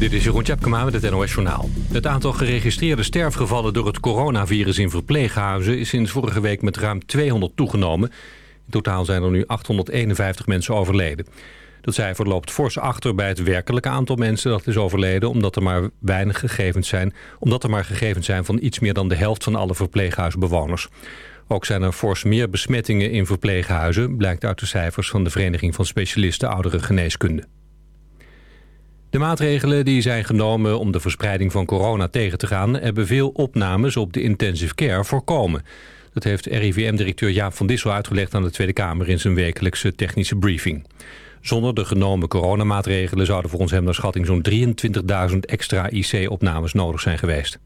Dit is Jeroen Tjepkema met het NOS Journaal. Het aantal geregistreerde sterfgevallen door het coronavirus in verpleeghuizen... is sinds vorige week met ruim 200 toegenomen. In totaal zijn er nu 851 mensen overleden. Dat cijfer loopt fors achter bij het werkelijke aantal mensen dat is overleden... omdat er maar weinig gegevens zijn, omdat er maar gegevens zijn van iets meer dan de helft van alle verpleeghuisbewoners. Ook zijn er fors meer besmettingen in verpleeghuizen... blijkt uit de cijfers van de Vereniging van Specialisten Oudere Geneeskunde. De maatregelen die zijn genomen om de verspreiding van corona tegen te gaan... hebben veel opnames op de intensive care voorkomen. Dat heeft RIVM-directeur Jaap van Dissel uitgelegd aan de Tweede Kamer... in zijn wekelijkse technische briefing. Zonder de genomen coronamaatregelen zouden volgens hem naar schatting zo'n 23.000 extra IC-opnames nodig zijn geweest.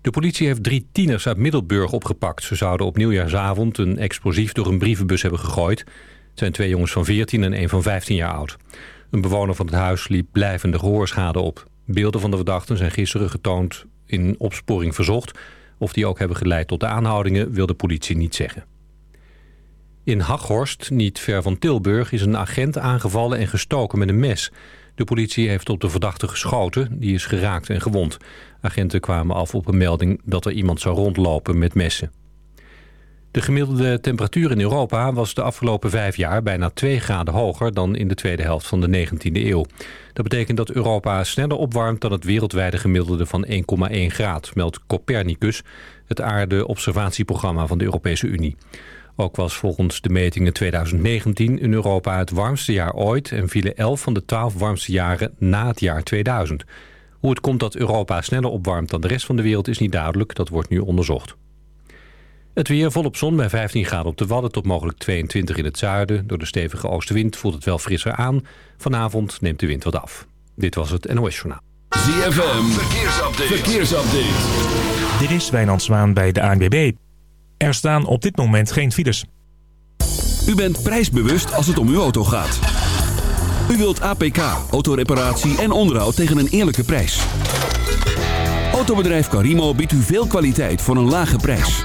De politie heeft drie tieners uit Middelburg opgepakt. Ze zouden op nieuwjaarsavond een explosief door een brievenbus hebben gegooid. Het zijn twee jongens van 14 en een van 15 jaar oud. Een bewoner van het huis liep blijvende gehoorschade op. Beelden van de verdachten zijn gisteren getoond in opsporing verzocht. Of die ook hebben geleid tot de aanhoudingen wil de politie niet zeggen. In Haghorst, niet ver van Tilburg, is een agent aangevallen en gestoken met een mes. De politie heeft op de verdachte geschoten, die is geraakt en gewond. Agenten kwamen af op een melding dat er iemand zou rondlopen met messen. De gemiddelde temperatuur in Europa was de afgelopen vijf jaar bijna 2 graden hoger dan in de tweede helft van de 19e eeuw. Dat betekent dat Europa sneller opwarmt dan het wereldwijde gemiddelde van 1,1 graad, meldt Copernicus, het aarde-observatieprogramma van de Europese Unie. Ook was volgens de metingen 2019 in Europa het warmste jaar ooit... en vielen 11 van de 12 warmste jaren na het jaar 2000. Hoe het komt dat Europa sneller opwarmt dan de rest van de wereld is niet duidelijk. Dat wordt nu onderzocht. Het weer volop zon bij 15 graden op de Wadden tot mogelijk 22 in het zuiden. Door de stevige oostenwind voelt het wel frisser aan. Vanavond neemt de wind wat af. Dit was het NOS Journaal. ZFM, verkeersupdate. verkeersupdate. Dit is Wijnand Zwaan bij de ANWB. Er staan op dit moment geen files. U bent prijsbewust als het om uw auto gaat. U wilt APK, autoreparatie en onderhoud tegen een eerlijke prijs. Autobedrijf Carimo biedt u veel kwaliteit voor een lage prijs.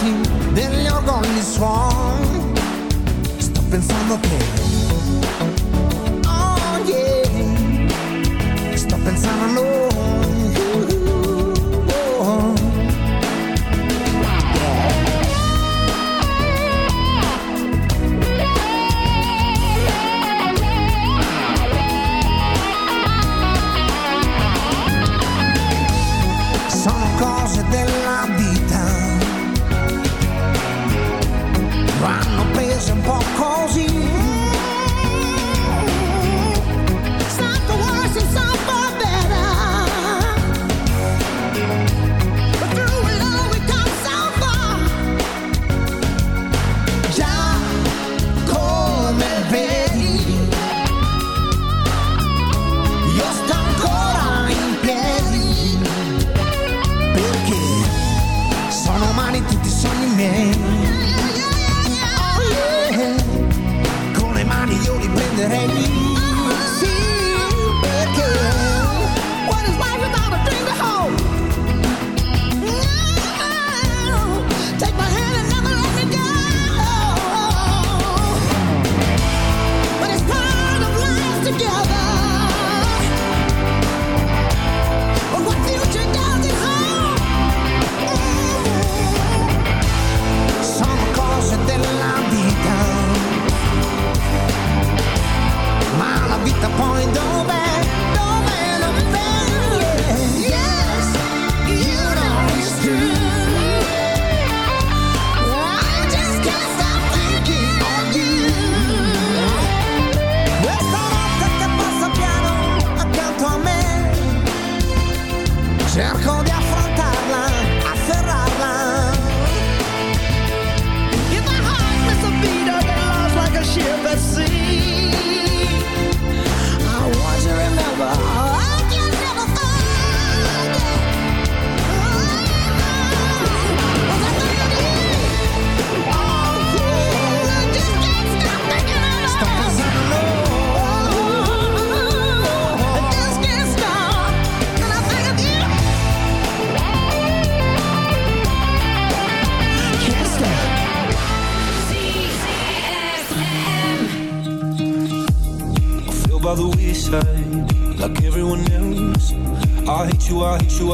più degli organi suon. Sto pensando che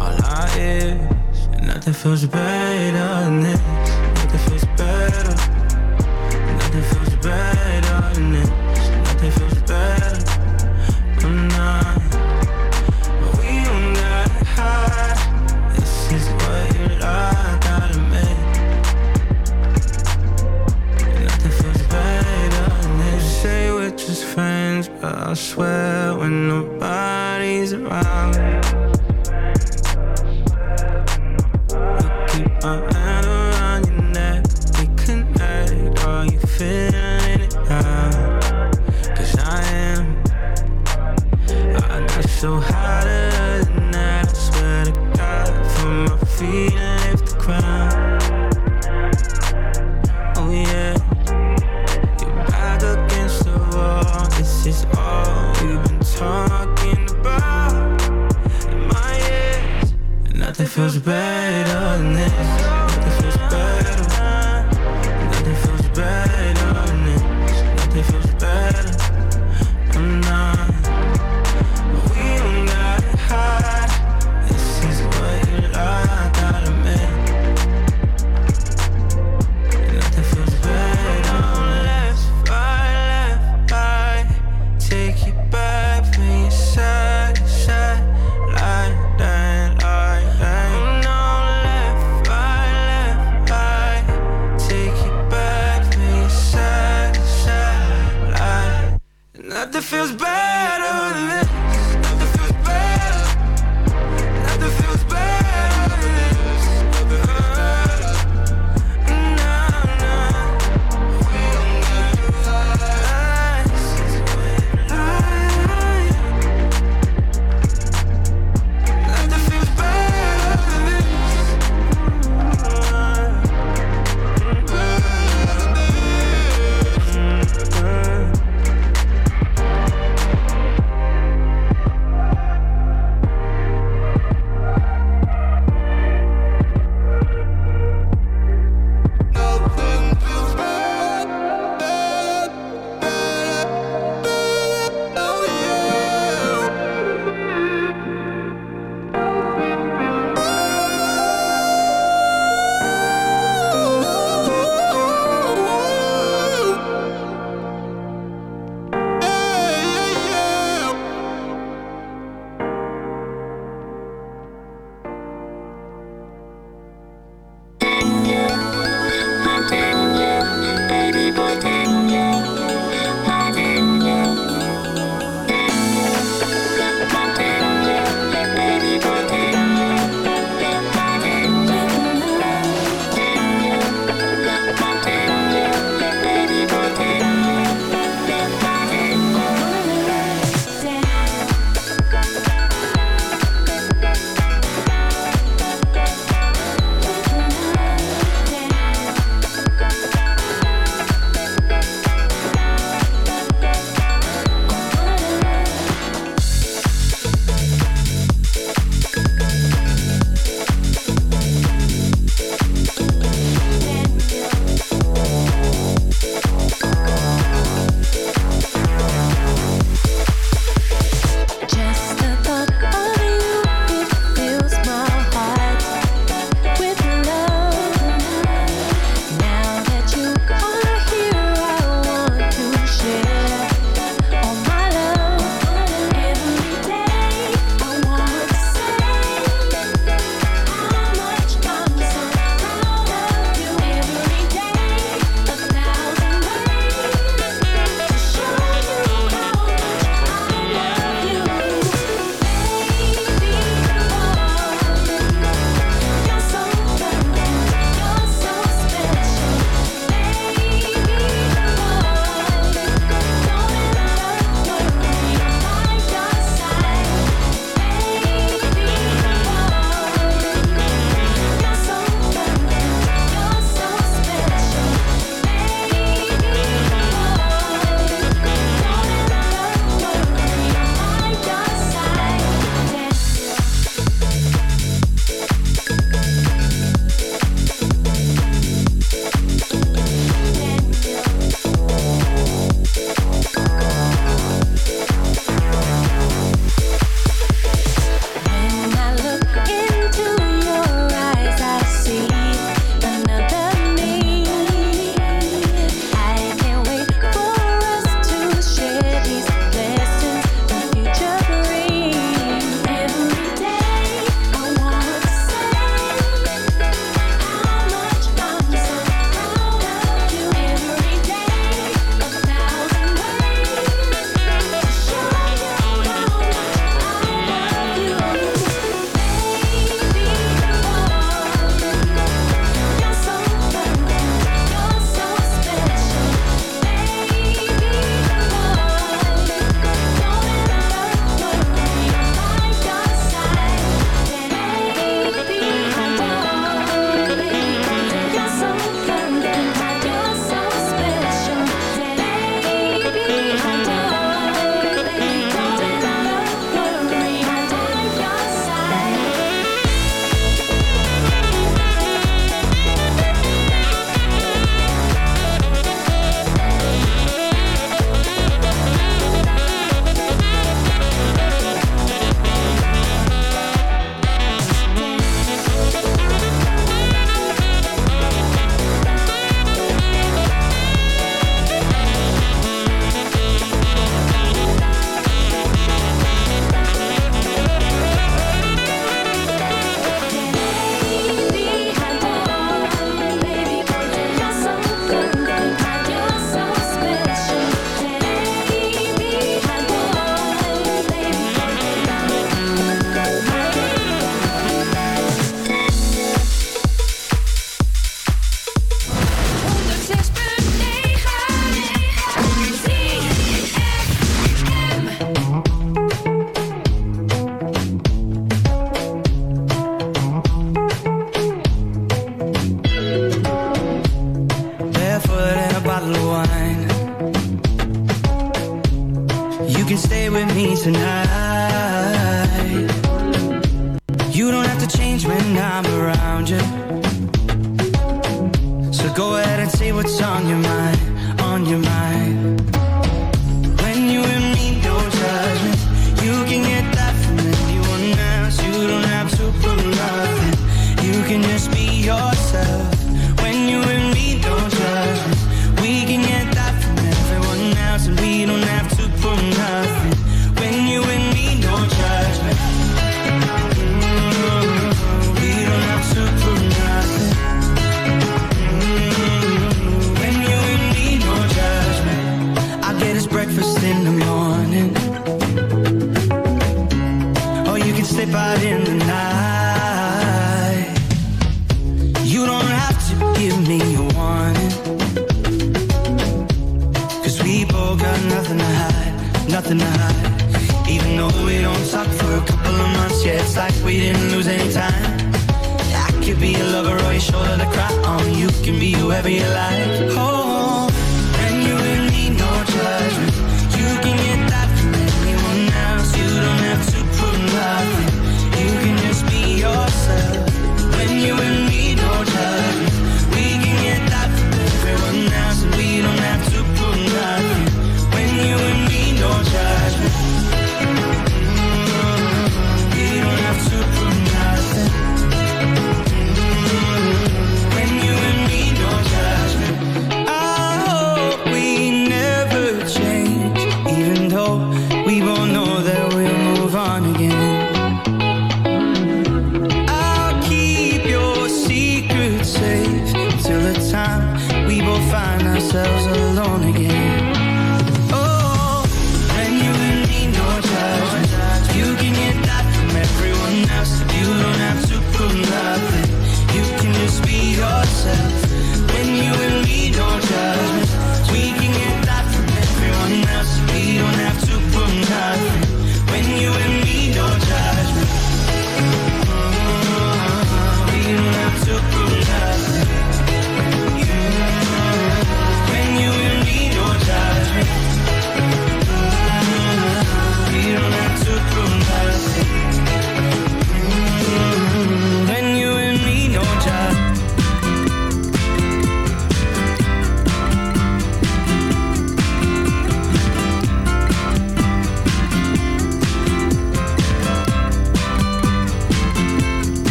All I is, and nothing feels better than this.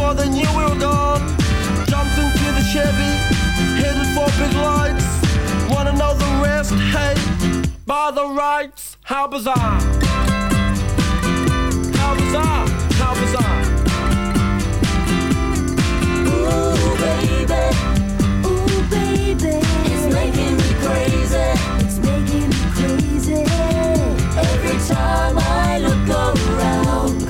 for the new world dawn. Jumped into the Chevy, headed for big lights. Wanna know the rest? Hey, by the rights, how bizarre! How bizarre! How bizarre! Ooh, baby, ooh, baby, it's making me crazy. It's making me crazy. Every time I look around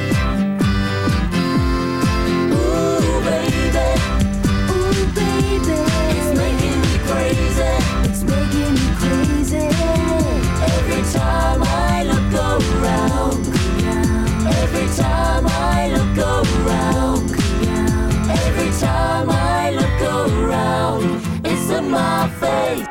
My face.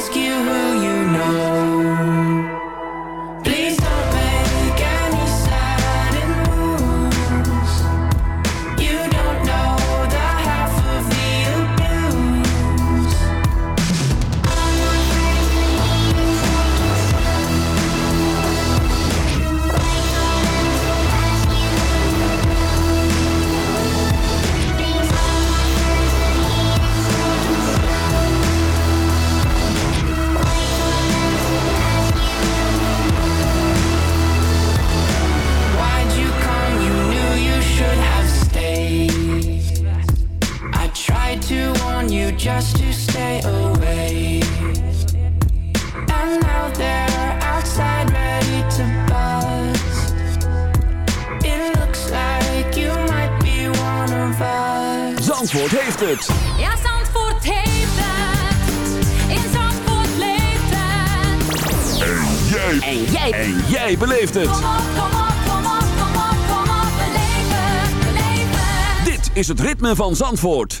van Zandvoort.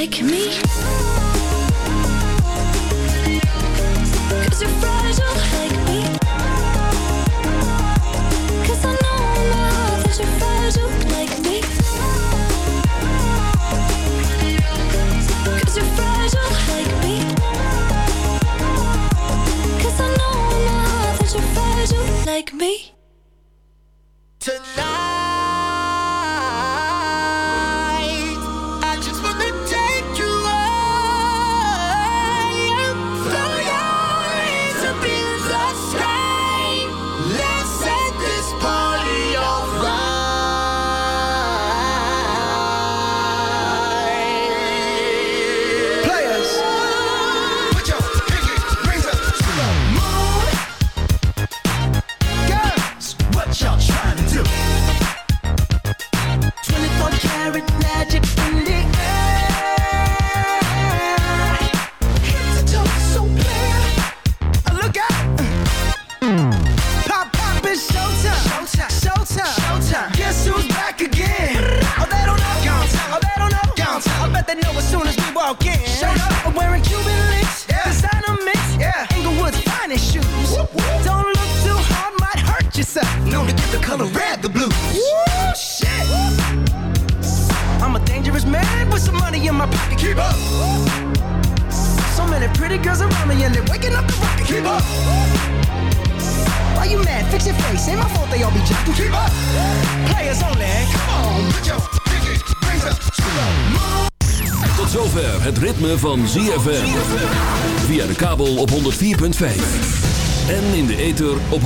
like me?